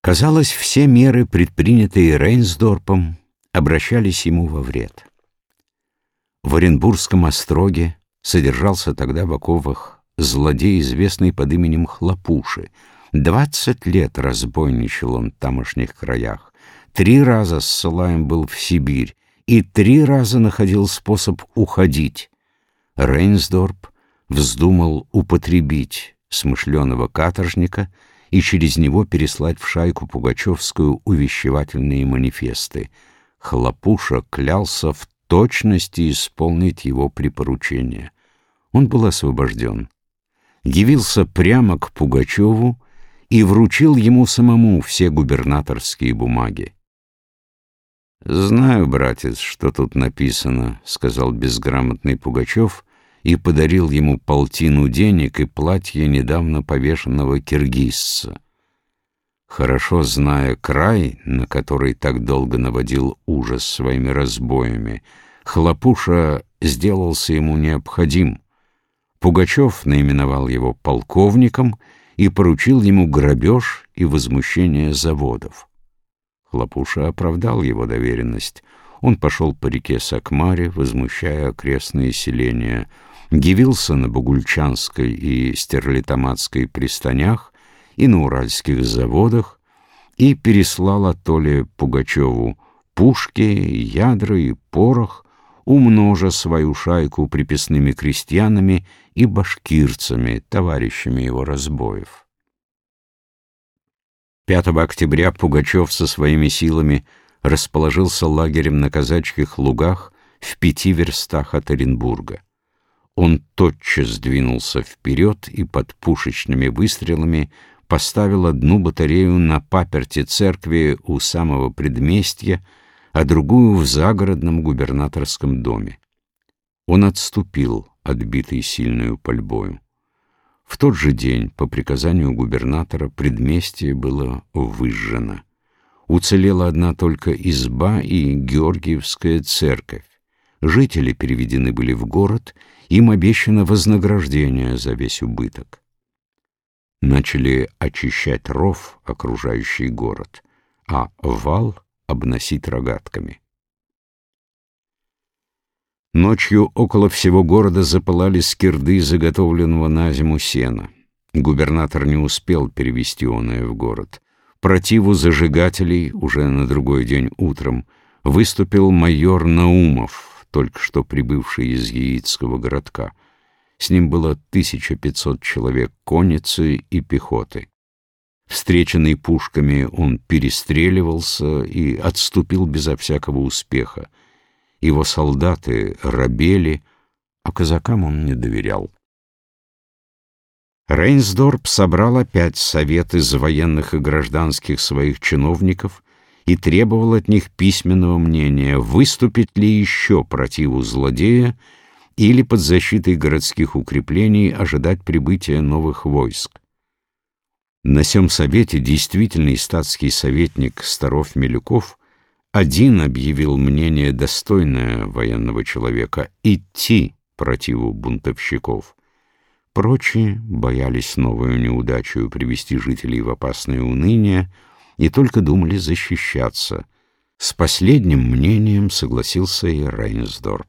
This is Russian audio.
Казалось, все меры, предпринятые Рейнсдорпом, обращались ему во вред. В Оренбургском остроге содержался тогда в оковах злодей, известный под именем Хлопуши. Двадцать лет разбойничал он в тамошних краях. Три раза ссылаем был в Сибирь и три раза находил способ уходить. Рейнсдорп вздумал употребить смышленого каторжника и через него переслать в шайку Пугачевскую увещевательные манифесты. Хлопуша клялся в точности исполнить его припоручение. Он был освобожден. Явился прямо к Пугачеву и вручил ему самому все губернаторские бумаги. «Знаю, братец, что тут написано», — сказал безграмотный Пугачев и подарил ему полтину денег и платье недавно повешенного киргизца. Хорошо зная край, на который так долго наводил ужас своими разбоями, Хлопуша сделался ему необходим. Пугачев наименовал его полковником и поручил ему грабеж и возмущение заводов. Хлопуша оправдал его доверенность. Он пошел по реке Сакмаре, возмущая окрестные селения, явился на Бугульчанской и Стерлитаматской пристанях и на Уральских заводах и переслал Атоле Пугачеву пушки, ядра и порох, умножа свою шайку приписными крестьянами и башкирцами, товарищами его разбоев. 5 октября Пугачев со своими силами расположился лагерем на казачьих лугах в пяти верстах от Оренбурга. Он тотчас двинулся вперед и под пушечными выстрелами поставил одну батарею на паперти церкви у самого предместья, а другую в загородном губернаторском доме. Он отступил, отбитый сильную пальбою. В тот же день, по приказанию губернатора, предместье было выжжено. Уцелела одна только изба и Георгиевская церковь. Жители переведены были в город, им обещано вознаграждение за весь убыток. Начали очищать ров, окружающий город, а вал обносить рогатками. Ночью около всего города запылали скирды заготовленного на зиму сена. Губернатор не успел перевести оное в город. Противу зажигателей уже на другой день утром выступил майор Наумов, только что прибывший из Яицкого городка. С ним было 1500 человек конницы и пехоты. Встреченный пушками, он перестреливался и отступил безо всякого успеха его солдаты рабели, а казакам он не доверял. Рейнсдорп собрал опять совет из военных и гражданских своих чиновников и требовал от них письменного мнения, выступить ли еще противу злодея или под защитой городских укреплений ожидать прибытия новых войск. На сём совете действительный статский советник Старов Милюков один объявил мнение достойное военного человека — идти противу бунтовщиков. Прочие боялись новую неудачу привести жителей в опасное уныние и только думали защищаться. С последним мнением согласился и Рейнсдорп.